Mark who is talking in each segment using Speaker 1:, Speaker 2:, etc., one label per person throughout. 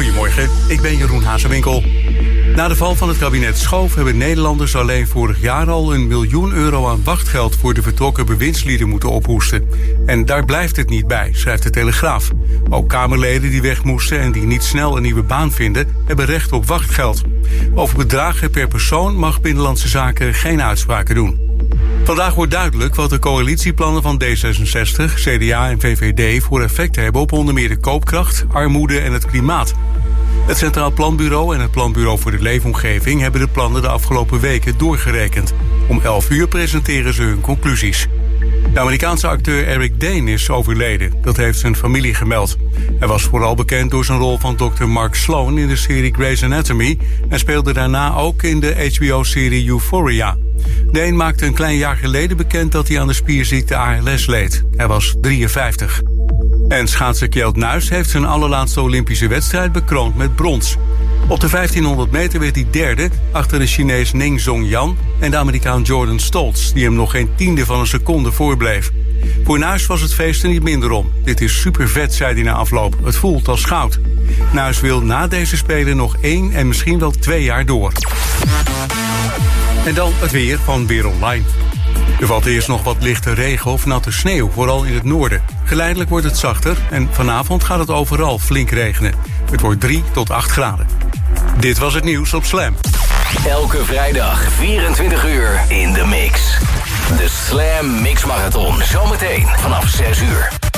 Speaker 1: Goedemorgen, ik ben Jeroen Hazewinkel. Na de val van het kabinet Schoof hebben Nederlanders alleen vorig jaar al een miljoen euro aan wachtgeld voor de vertrokken bewindslieden moeten ophoesten. En daar blijft het niet bij, schrijft de Telegraaf. Ook Kamerleden die weg moesten en die niet snel een nieuwe baan vinden, hebben recht op wachtgeld. Over bedragen per persoon mag Binnenlandse Zaken geen uitspraken doen. Vandaag wordt duidelijk wat de coalitieplannen van D66, CDA en VVD voor effect hebben op onder meer de koopkracht, armoede en het klimaat. Het Centraal Planbureau en het Planbureau voor de Leefomgeving hebben de plannen de afgelopen weken doorgerekend. Om 11 uur presenteren ze hun conclusies. De Amerikaanse acteur Eric Dane is overleden. Dat heeft zijn familie gemeld. Hij was vooral bekend door zijn rol van Dr. Mark Sloan in de serie Grey's Anatomy en speelde daarna ook in de HBO-serie Euphoria. Dane maakte een klein jaar geleden bekend dat hij aan de spierziekte ALS leed. Hij was 53. En schaatser Kjeld Nuis heeft zijn allerlaatste Olympische wedstrijd bekroond met brons. Op de 1500 meter werd hij derde achter de Chinees Ning Zhongyan en de Amerikaan Jordan Stoltz, die hem nog geen tiende van een seconde voorbleef. Voor Nuis was het feest er niet minder om. Dit is super vet, zei hij na afloop. Het voelt als goud. Nuis wil na deze Spelen nog één en misschien wel twee jaar door. En dan het weer van Weer Online. Er valt eerst nog wat lichte regen of natte sneeuw, vooral in het noorden. Geleidelijk wordt het zachter en vanavond gaat het overal flink regenen. Het wordt 3 tot 8 graden. Dit was het nieuws op Slam.
Speaker 2: Elke vrijdag 24 uur in de mix. De Slam Mix Marathon. Zometeen vanaf 6 uur.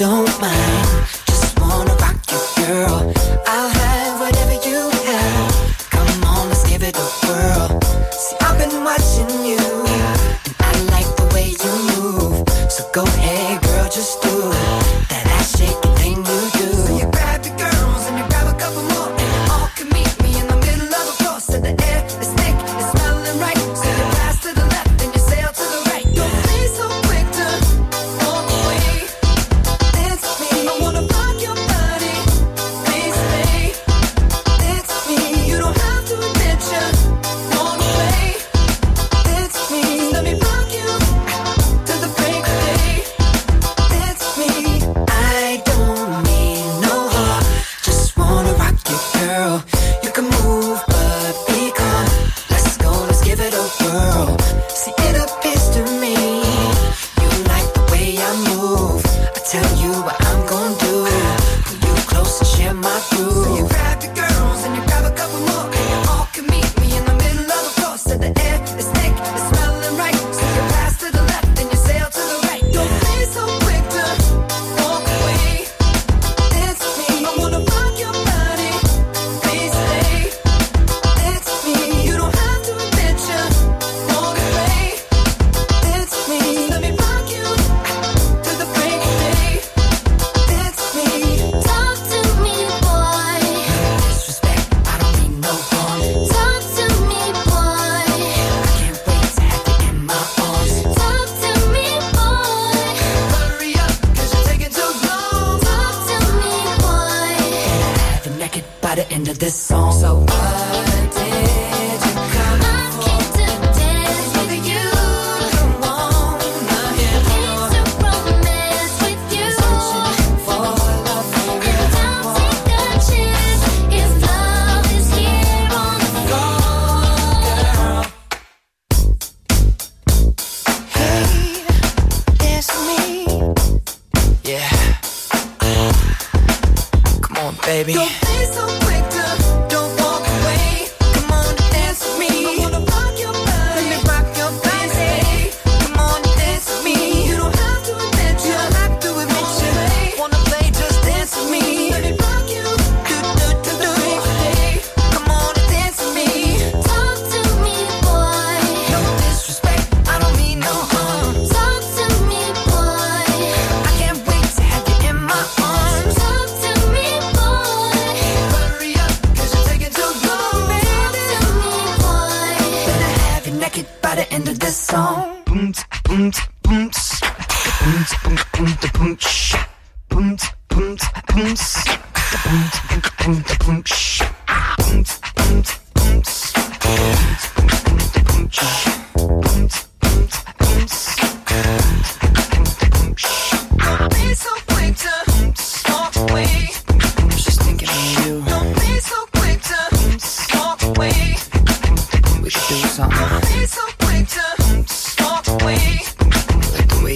Speaker 3: don't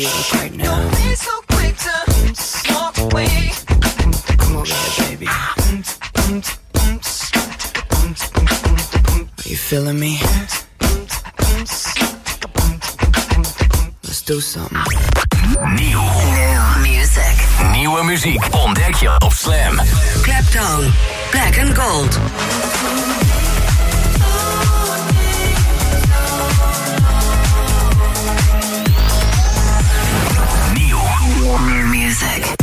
Speaker 3: right now. Don't so quick to walk away. Come on, baby. Are you feeling me? Let's do something.
Speaker 4: New music.
Speaker 2: Nieuwe muziek ontdek je op Slam.
Speaker 4: Clapton. Black and Gold. Classic.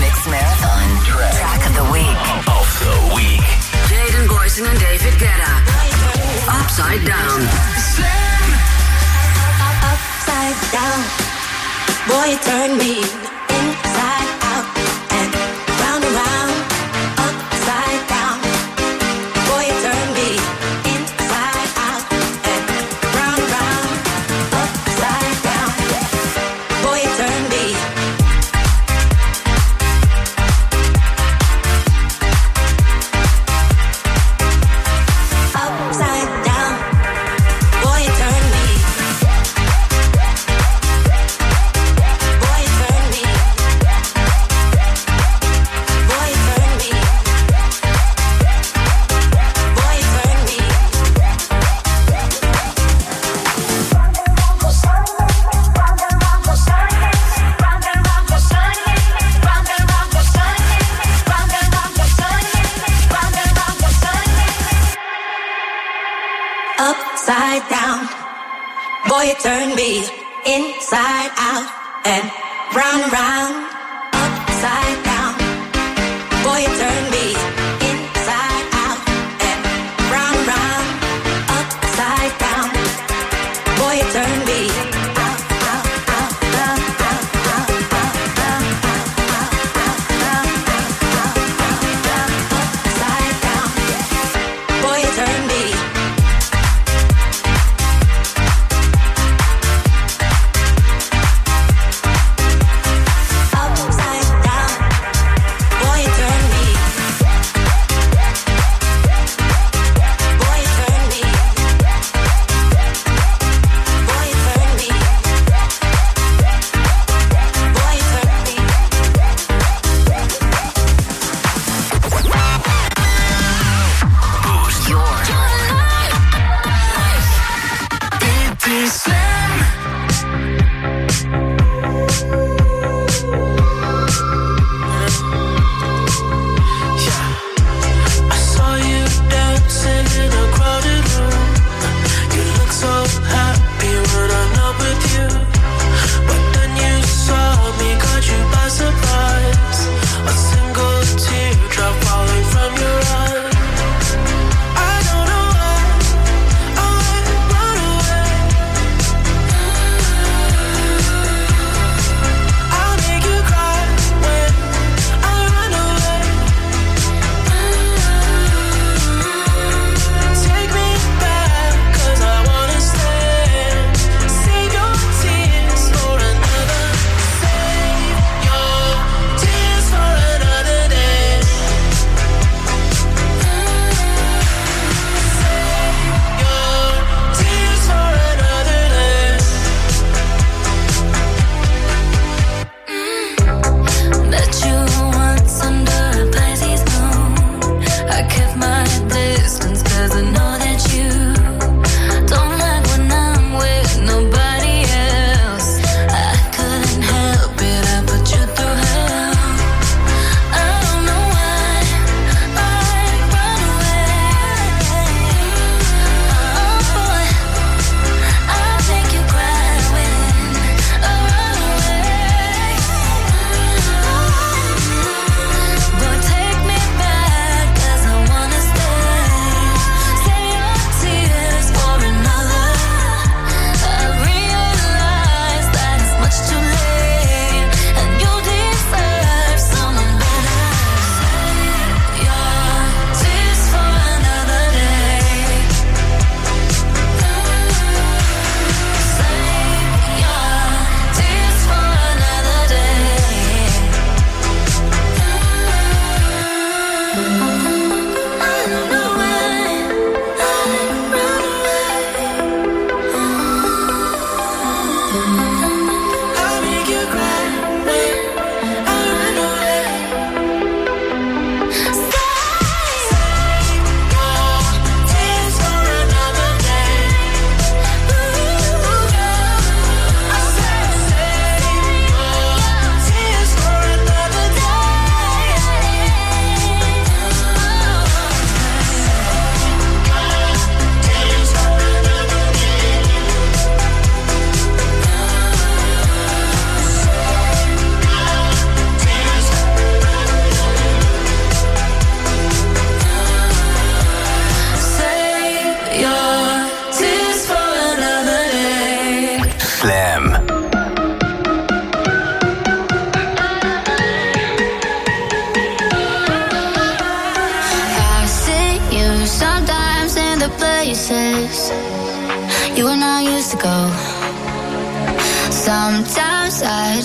Speaker 4: Mix Marathon. Track. Track of the Week.
Speaker 2: Of the Week.
Speaker 4: Jaden Boyson and David Guetta. Upside Down.
Speaker 5: Slam. Upside Down. Boy, you turn me. your turn.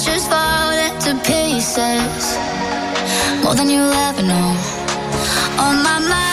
Speaker 6: just falling to pieces. More than you ever know. On my mind.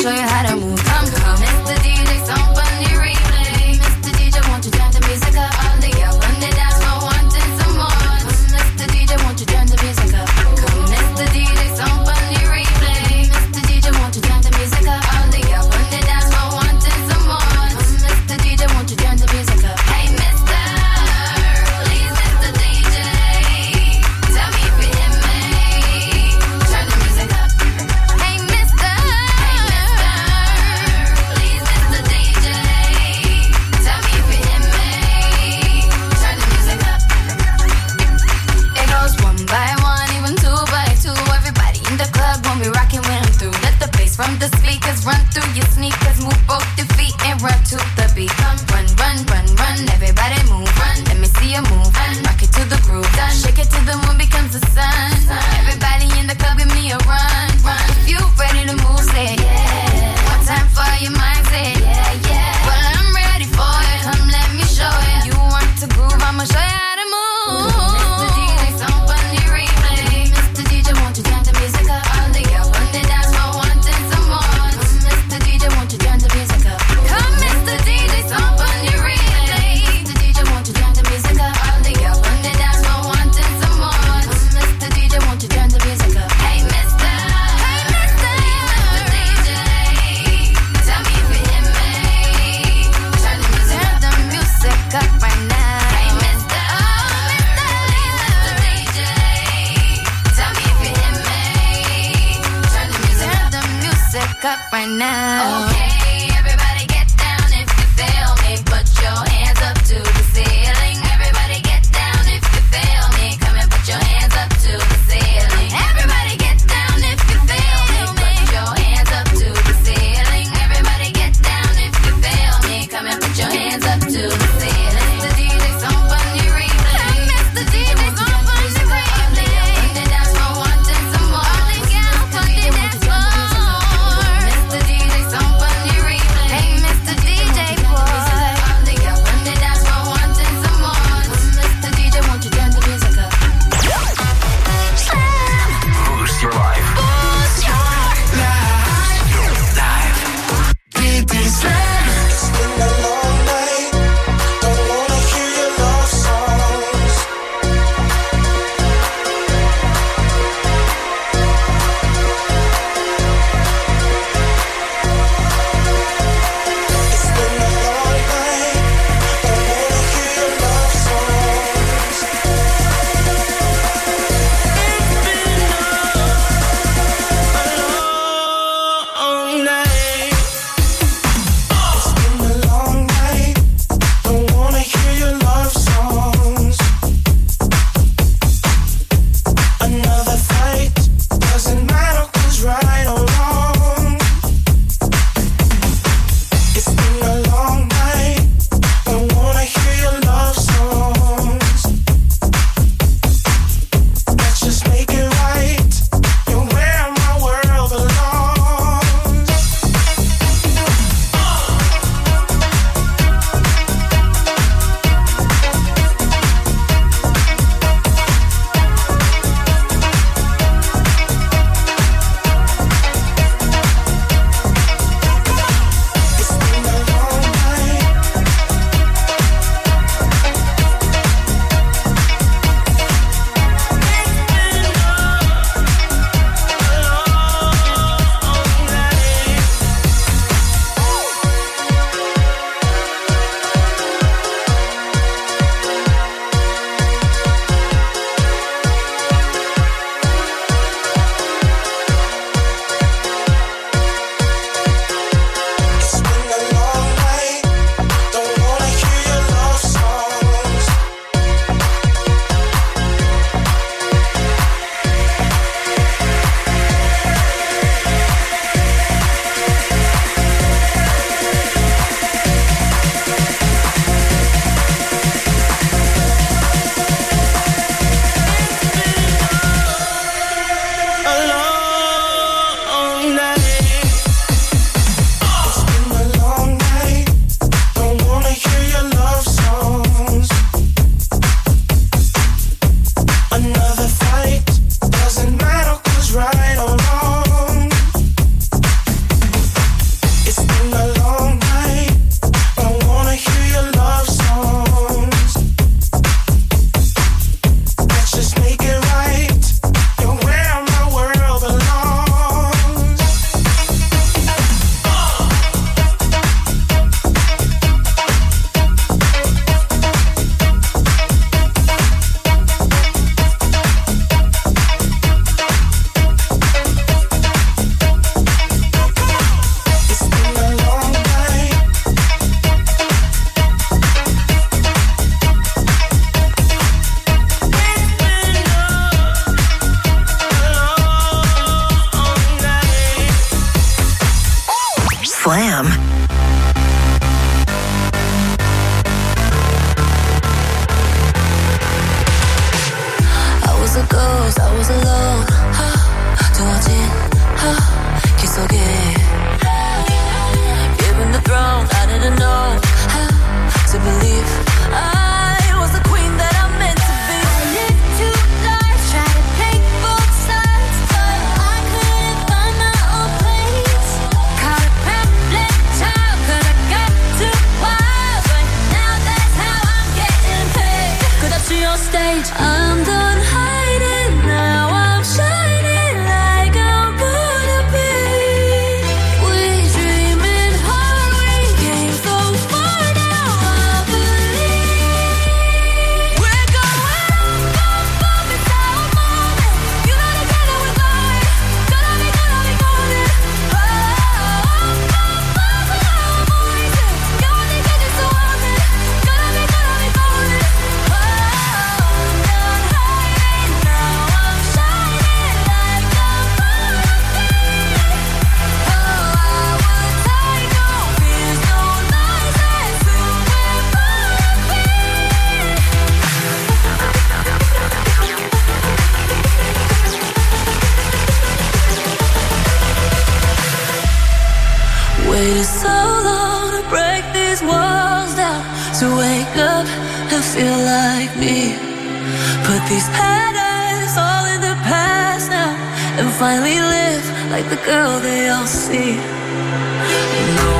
Speaker 7: show you how. Now.
Speaker 8: These had us all in the past now, and finally live like the girl they all see. No.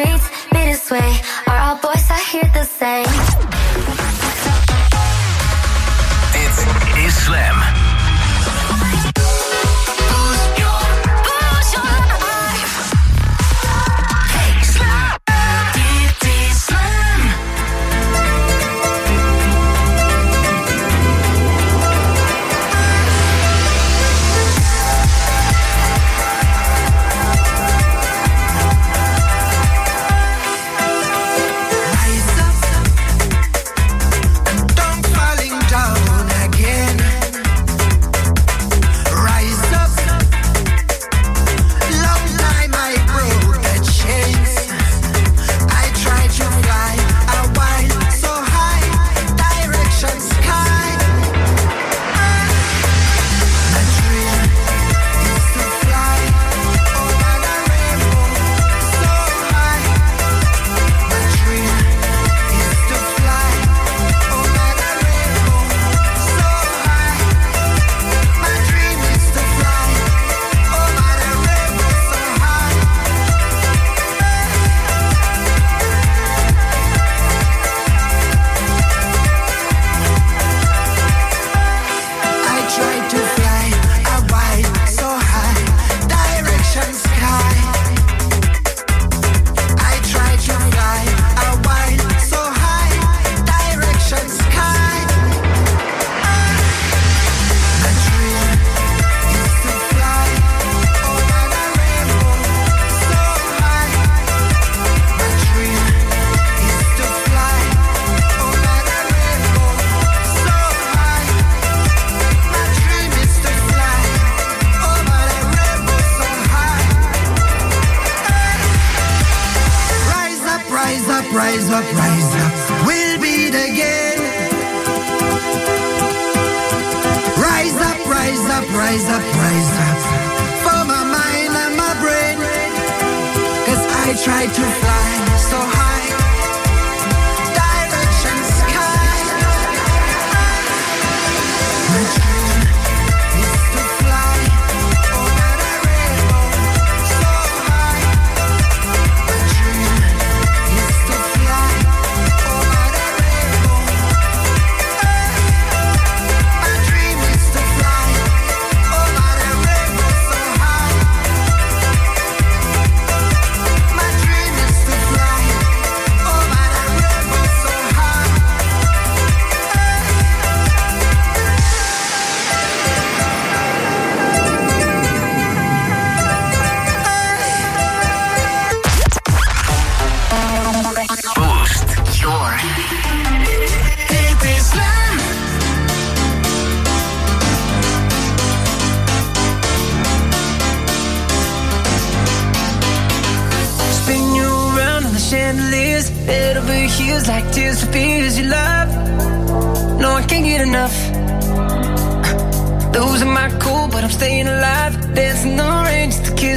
Speaker 9: streets.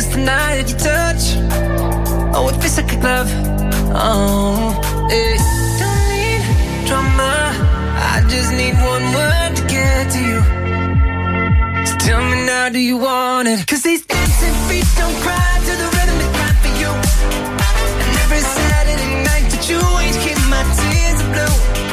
Speaker 9: Just the night that you touch. Oh, it feels like a glove. Oh, it don't need drama. I just need one word to get to you. So tell me now, do you want it? Cause these dancing feet don't cry to the rhythm they cry for you. And every Saturday night that you ain't keep my tears blue.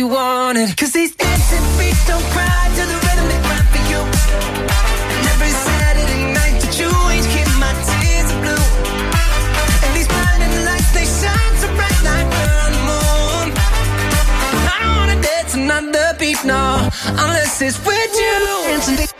Speaker 9: You want it? Cause these dancing feet don't cry to the rhythm they cry for you. And every Saturday night that you ain't keep my tears are blue. And these blinding lights, they shine so bright like we're on the moon. I don't wanna dance another beat, no, unless it's with you. Dancing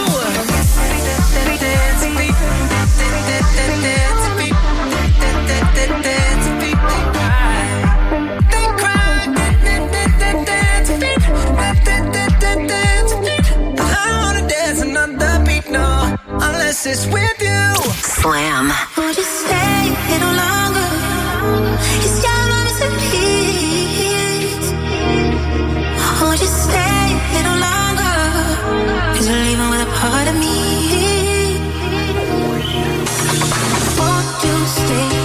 Speaker 9: unless it's with you.
Speaker 4: Slam.
Speaker 7: Would you stay a little longer? It's your moments and peace. Would you stay a little longer? Cause you're leaving with a part of me. Won't you stay?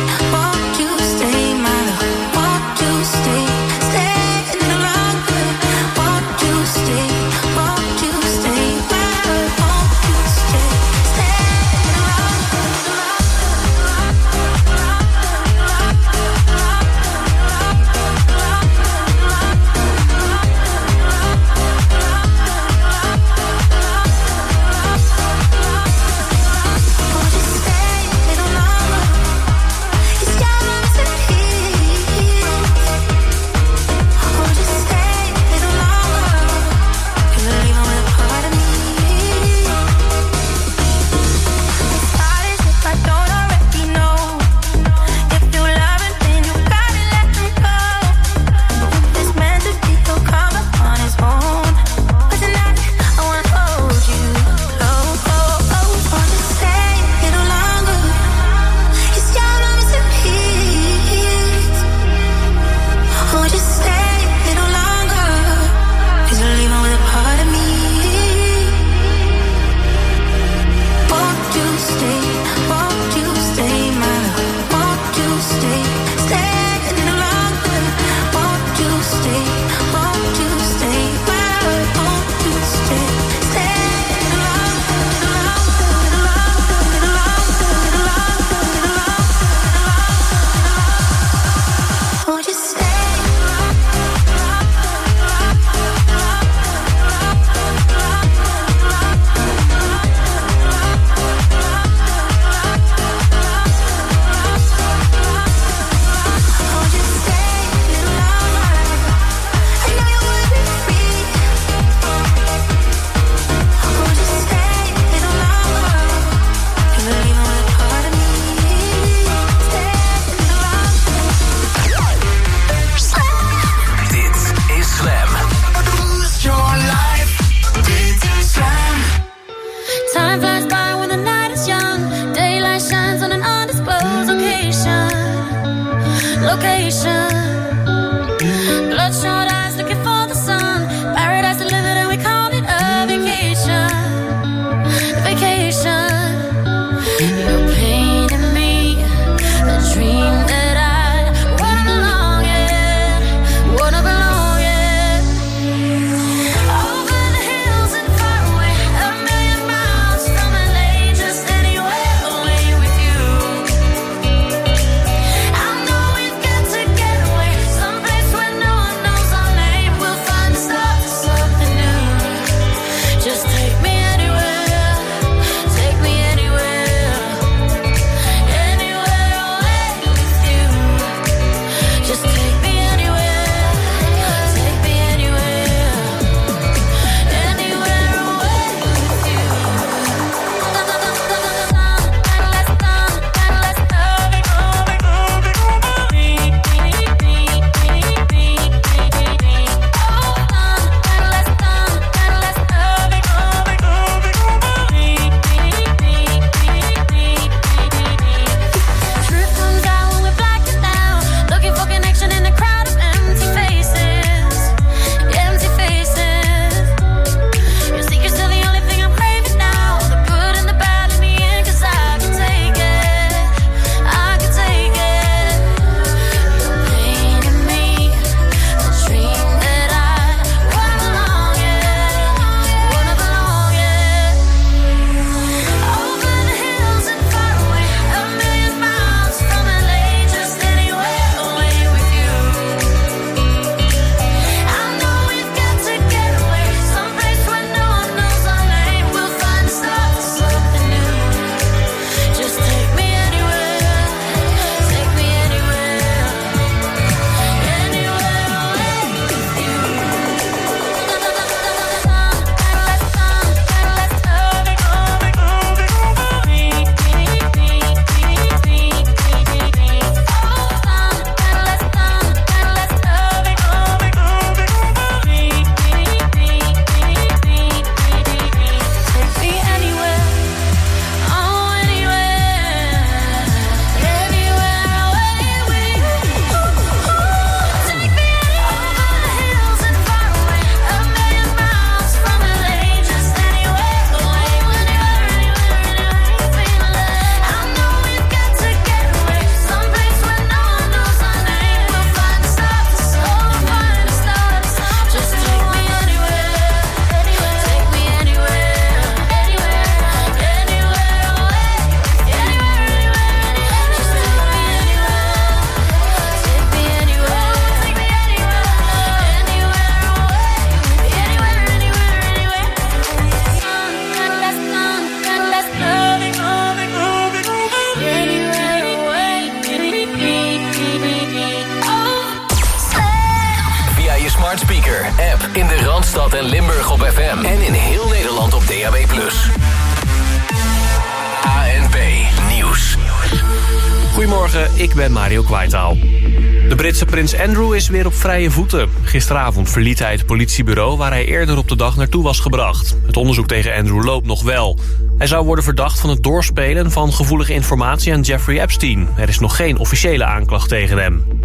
Speaker 10: Prins Andrew is weer op vrije voeten. Gisteravond verliet hij het politiebureau waar hij eerder op de dag naartoe was gebracht. Het onderzoek tegen Andrew loopt nog wel. Hij zou worden verdacht van het doorspelen van gevoelige informatie aan Jeffrey Epstein. Er is nog geen officiële aanklacht tegen hem.